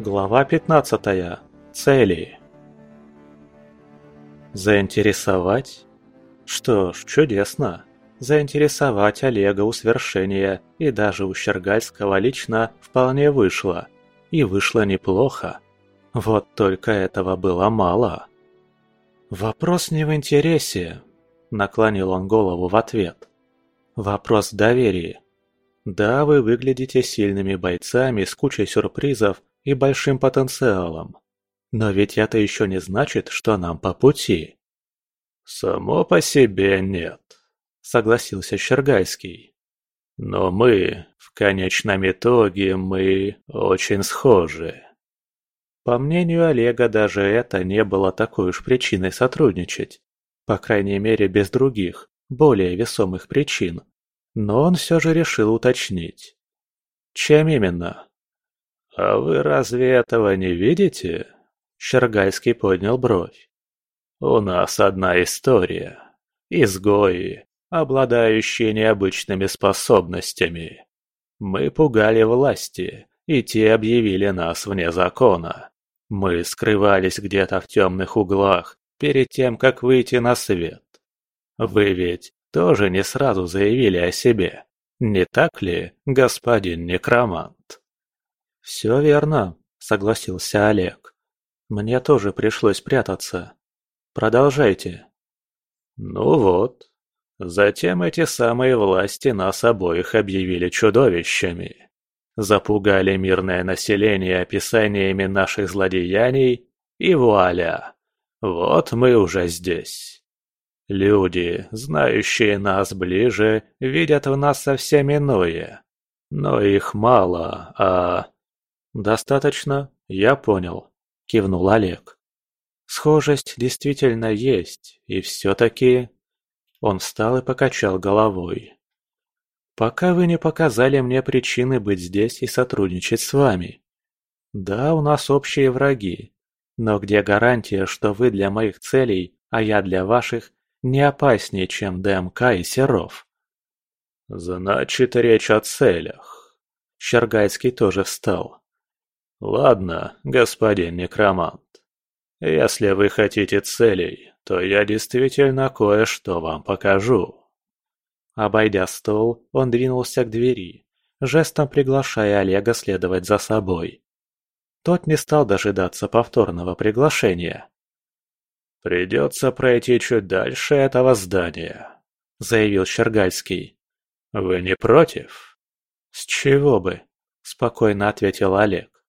Глава 15. Цели. Заинтересовать? Что ж, чудесно. Заинтересовать Олега у свершения и даже у Щергальского лично вполне вышло. И вышло неплохо. Вот только этого было мало. «Вопрос не в интересе», — наклонил он голову в ответ. «Вопрос в доверии. Да, вы выглядите сильными бойцами с кучей сюрпризов и большим потенциалом. Но ведь это еще не значит, что нам по пути». «Само по себе нет», — согласился Щергайский. «Но мы, в конечном итоге, мы очень схожи». По мнению Олега, даже это не было такой уж причиной сотрудничать. По крайней мере, без других, более весомых причин. Но он все же решил уточнить. Чем именно? «А вы разве этого не видите?» Щергальский поднял бровь. «У нас одна история. Изгои, обладающие необычными способностями. Мы пугали власти, и те объявили нас вне закона. Мы скрывались где-то в темных углах перед тем, как выйти на свет. Вы ведь тоже не сразу заявили о себе, не так ли, господин некромант? Все верно, согласился Олег. Мне тоже пришлось прятаться. Продолжайте. Ну вот. Затем эти самые власти нас обоих объявили чудовищами запугали мирное население описаниями наших злодеяний, и вуаля! Вот мы уже здесь. Люди, знающие нас ближе, видят в нас совсем иное. Но их мало, а... «Достаточно, я понял», — кивнул Олег. «Схожесть действительно есть, и все-таки...» Он встал и покачал головой. Пока вы не показали мне причины быть здесь и сотрудничать с вами. Да, у нас общие враги, но где гарантия, что вы для моих целей, а я для ваших, не опаснее, чем ДМК и Серов? Значит, речь о целях. Щергайский тоже встал. Ладно, господин некромант. Если вы хотите целей, то я действительно кое-что вам покажу. Обойдя стол, он двинулся к двери, жестом приглашая Олега следовать за собой. Тот не стал дожидаться повторного приглашения. «Придется пройти чуть дальше этого здания», — заявил Щергальский. «Вы не против?» «С чего бы?» — спокойно ответил Олег.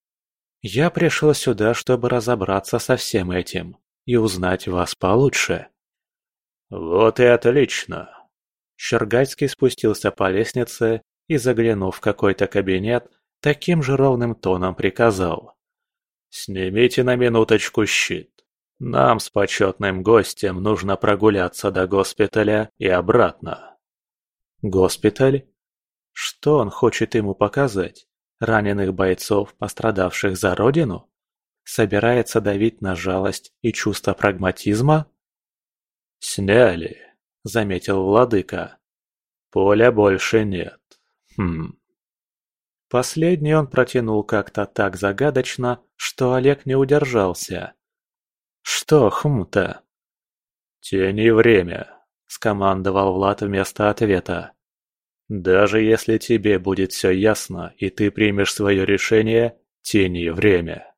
«Я пришел сюда, чтобы разобраться со всем этим и узнать вас получше». «Вот и отлично», Щергальский спустился по лестнице и, заглянув в какой-то кабинет, таким же ровным тоном приказал. «Снимите на минуточку щит. Нам с почетным гостем нужно прогуляться до госпиталя и обратно». «Госпиталь? Что он хочет ему показать? Раненых бойцов, пострадавших за родину? Собирается давить на жалость и чувство прагматизма?» «Сняли», — заметил владыка. «Поля больше нет. Хм...» Последний он протянул как-то так загадочно, что Олег не удержался. «Что хм-то?» «Тяни время», — скомандовал Влад вместо ответа. «Даже если тебе будет все ясно, и ты примешь свое решение, тяни время.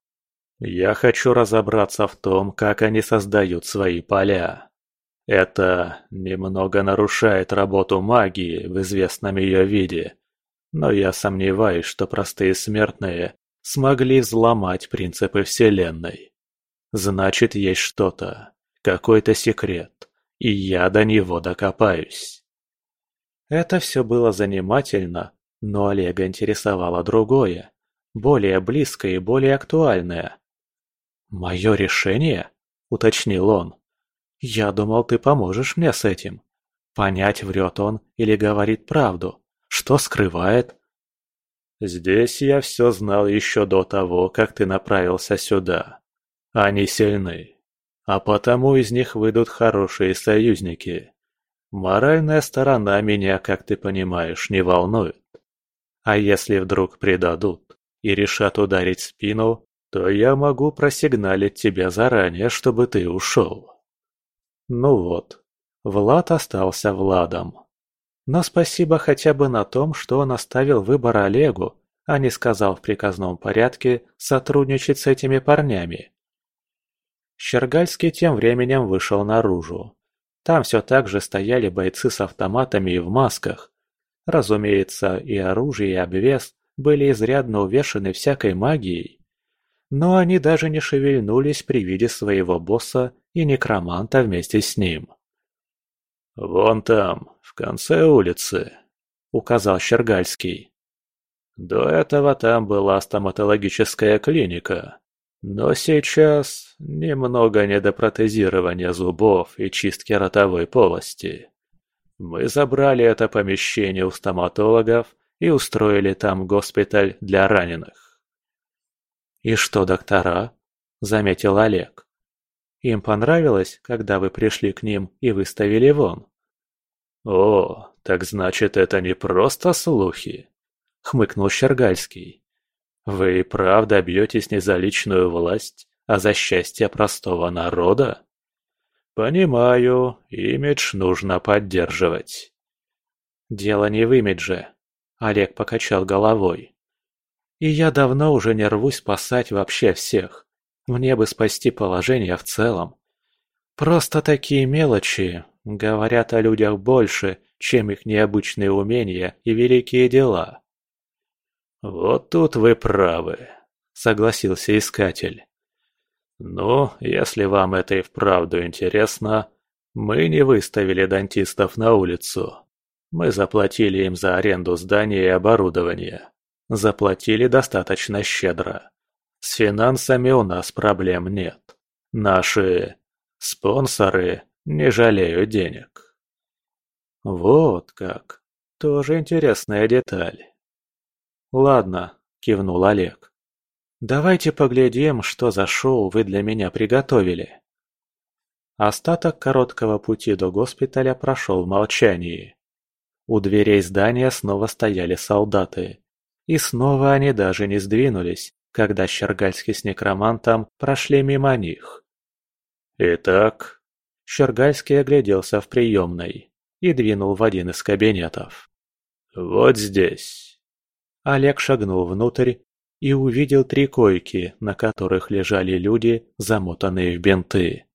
Я хочу разобраться в том, как они создают свои поля». Это немного нарушает работу магии в известном ее виде, но я сомневаюсь, что простые смертные смогли взломать принципы Вселенной. Значит, есть что-то, какой-то секрет, и я до него докопаюсь. Это все было занимательно, но Олега интересовало другое, более близкое и более актуальное. «Мое решение?» – уточнил он. «Я думал, ты поможешь мне с этим. Понять, врет он или говорит правду. Что скрывает?» «Здесь я все знал еще до того, как ты направился сюда. Они сильны, а потому из них выйдут хорошие союзники. Моральная сторона меня, как ты понимаешь, не волнует. А если вдруг предадут и решат ударить спину, то я могу просигналить тебе заранее, чтобы ты ушел. Ну вот, Влад остался Владом. Но спасибо хотя бы на том, что он оставил выбор Олегу, а не сказал в приказном порядке сотрудничать с этими парнями. Щергальский тем временем вышел наружу. Там все так же стояли бойцы с автоматами и в масках. Разумеется, и оружие, и обвес были изрядно увешаны всякой магией. Но они даже не шевельнулись при виде своего босса и некроманта вместе с ним. «Вон там, в конце улицы», — указал Щергальский. «До этого там была стоматологическая клиника, но сейчас немного недопротезирования зубов и чистки ротовой полости. Мы забрали это помещение у стоматологов и устроили там госпиталь для раненых. «И что, доктора?» – заметил Олег. «Им понравилось, когда вы пришли к ним и выставили вон?» «О, так значит, это не просто слухи», – хмыкнул Щергальский. Вы и правда бьетесь не за личную власть, а за счастье простого народа? Понимаю, имидж нужно поддерживать. Дело не в имидже. Олег покачал головой. И я давно уже не рвусь спасать вообще всех. Мне бы спасти положение в целом. Просто такие мелочи говорят о людях больше, чем их необычные умения и великие дела. «Вот тут вы правы», — согласился искатель. «Ну, если вам это и вправду интересно, мы не выставили дантистов на улицу. Мы заплатили им за аренду здания и оборудования. Заплатили достаточно щедро. С финансами у нас проблем нет. Наши спонсоры не жалеют денег». «Вот как. Тоже интересная деталь». «Ладно», – кивнул Олег. «Давайте поглядим, что за шоу вы для меня приготовили». Остаток короткого пути до госпиталя прошел в молчании. У дверей здания снова стояли солдаты. И снова они даже не сдвинулись, когда Щергальский с некромантом прошли мимо них. «Итак...» Щергальский огляделся в приемной и двинул в один из кабинетов. «Вот здесь». Олег шагнул внутрь и увидел три койки, на которых лежали люди, замотанные в бинты.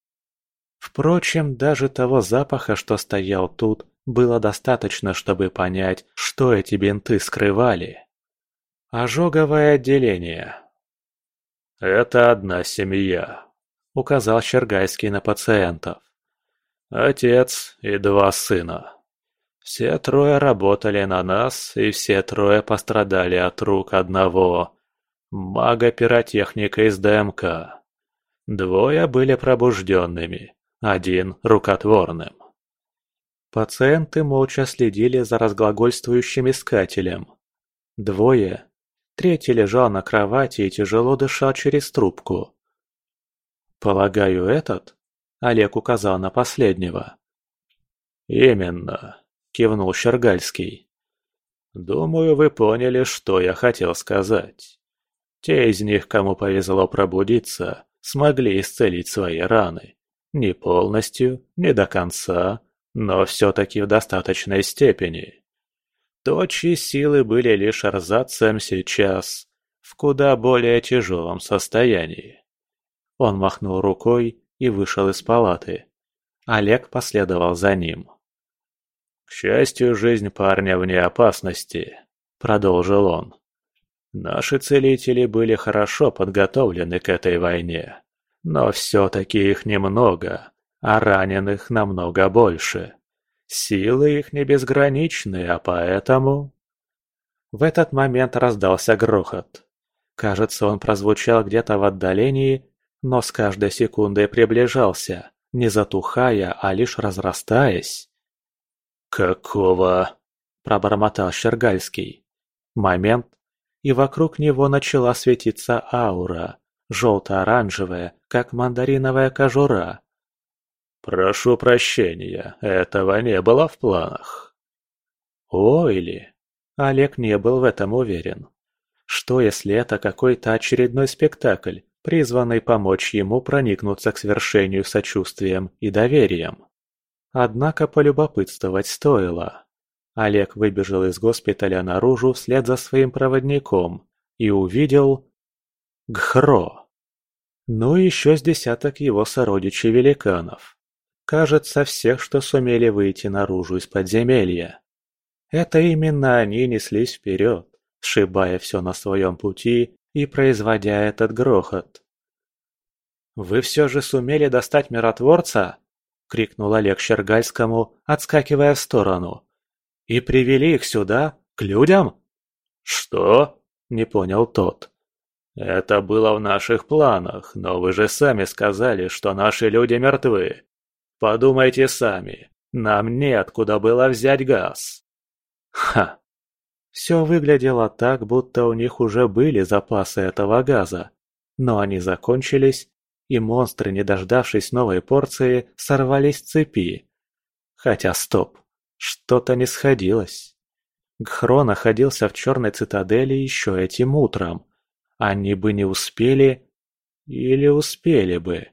Впрочем, даже того запаха, что стоял тут, было достаточно, чтобы понять, что эти бинты скрывали. Ожоговое отделение. «Это одна семья», — указал Щергайский на пациентов. «Отец и два сына». Все трое работали на нас, и все трое пострадали от рук одного мага-пиротехника из ДМК. Двое были пробужденными, один – рукотворным. Пациенты молча следили за разглагольствующим искателем. Двое. Третий лежал на кровати и тяжело дышал через трубку. «Полагаю, этот?» – Олег указал на последнего. «Именно кивнул Щергальский. «Думаю, вы поняли, что я хотел сказать. Те из них, кому повезло пробудиться, смогли исцелить свои раны. Не полностью, не до конца, но все-таки в достаточной степени. То, чьи силы были лишь арзацем сейчас, в куда более тяжелом состоянии. Он махнул рукой и вышел из палаты. Олег последовал за ним. «К счастью, жизнь парня вне опасности», — продолжил он. «Наши целители были хорошо подготовлены к этой войне, но все-таки их немного, а раненых намного больше. Силы их не безграничны, а поэтому...» В этот момент раздался грохот. Кажется, он прозвучал где-то в отдалении, но с каждой секундой приближался, не затухая, а лишь разрастаясь. «Какого?» – пробормотал Щергальский. Момент, и вокруг него начала светиться аура, желто-оранжевая, как мандариновая кожура. «Прошу прощения, этого не было в планах». О, или... Олег не был в этом уверен. Что, если это какой-то очередной спектакль, призванный помочь ему проникнуться к свершению сочувствием и доверием. Однако полюбопытствовать стоило. Олег выбежал из госпиталя наружу вслед за своим проводником и увидел... Гхро. Ну и еще с десяток его сородичей-великанов. Кажется, всех, что сумели выйти наружу из подземелья. Это именно они неслись вперед, сшибая все на своем пути и производя этот грохот. «Вы все же сумели достать миротворца?» — крикнул Олег Щергальскому, отскакивая в сторону. «И привели их сюда, к людям?» «Что?» — не понял тот. «Это было в наших планах, но вы же сами сказали, что наши люди мертвы. Подумайте сами, нам неоткуда было взять газ». Ха! Все выглядело так, будто у них уже были запасы этого газа, но они закончились, и монстры, не дождавшись новой порции, сорвались с цепи. Хотя стоп, что-то не сходилось. Гхро находился в черной цитадели еще этим утром. Они бы не успели... Или успели бы.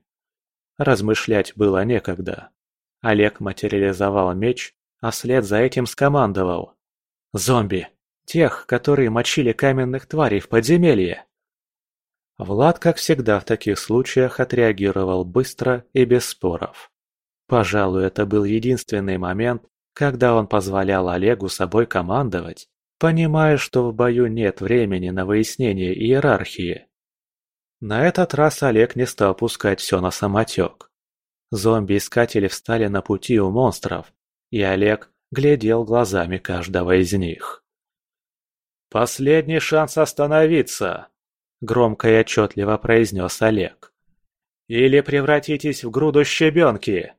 Размышлять было некогда. Олег материализовал меч, а вслед за этим скомандовал. «Зомби! Тех, которые мочили каменных тварей в подземелье!» Влад, как всегда в таких случаях, отреагировал быстро и без споров. Пожалуй, это был единственный момент, когда он позволял Олегу собой командовать, понимая, что в бою нет времени на выяснение иерархии. На этот раз Олег не стал пускать все на самотек. Зомби-искатели встали на пути у монстров, и Олег глядел глазами каждого из них. «Последний шанс остановиться!» – громко и отчетливо произнес Олег. «Или превратитесь в груду щебенки!»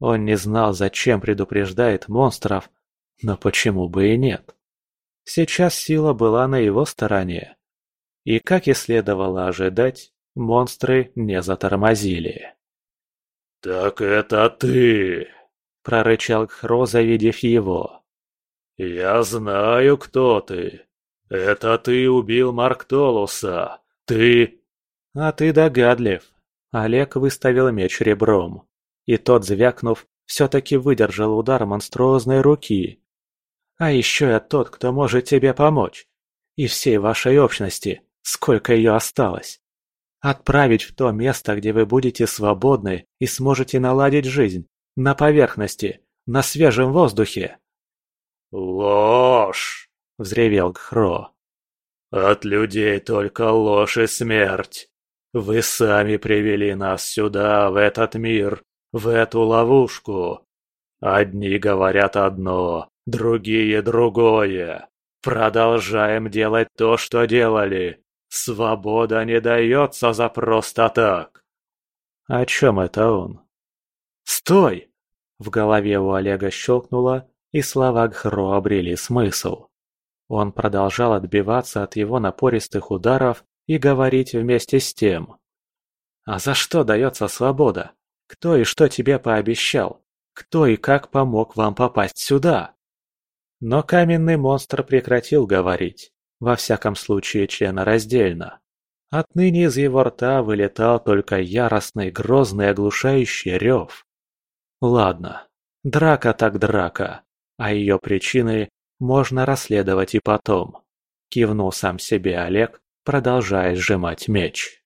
Он не знал, зачем предупреждает монстров, но почему бы и нет. Сейчас сила была на его стороне. И, как и следовало ожидать, монстры не затормозили. «Так это ты!» – прорычал Хро, завидев его. «Я знаю, кто ты. Это ты убил Марктолуса. Ты...» «А ты догадлив». Олег выставил меч ребром. И тот, звякнув, все-таки выдержал удар монструозной руки. «А еще я тот, кто может тебе помочь. И всей вашей общности, сколько ее осталось. Отправить в то место, где вы будете свободны и сможете наладить жизнь. На поверхности, на свежем воздухе. «Ложь!» — взревел Гхро. «От людей только ложь и смерть. Вы сами привели нас сюда, в этот мир, в эту ловушку. Одни говорят одно, другие другое. Продолжаем делать то, что делали. Свобода не дается за просто так». О чем это он? «Стой!» В голове у Олега щелкнуло, и слова Гхро обрели смысл. Он продолжал отбиваться от его напористых ударов и говорить вместе с тем. «А за что дается свобода? Кто и что тебе пообещал? Кто и как помог вам попасть сюда?» Но каменный монстр прекратил говорить, во всяком случае членораздельно. Отныне из его рта вылетал только яростный, грозный, оглушающий рев. Ладно, драка так драка. А ее причины можно расследовать и потом. Кивнул сам себе Олег, продолжая сжимать меч.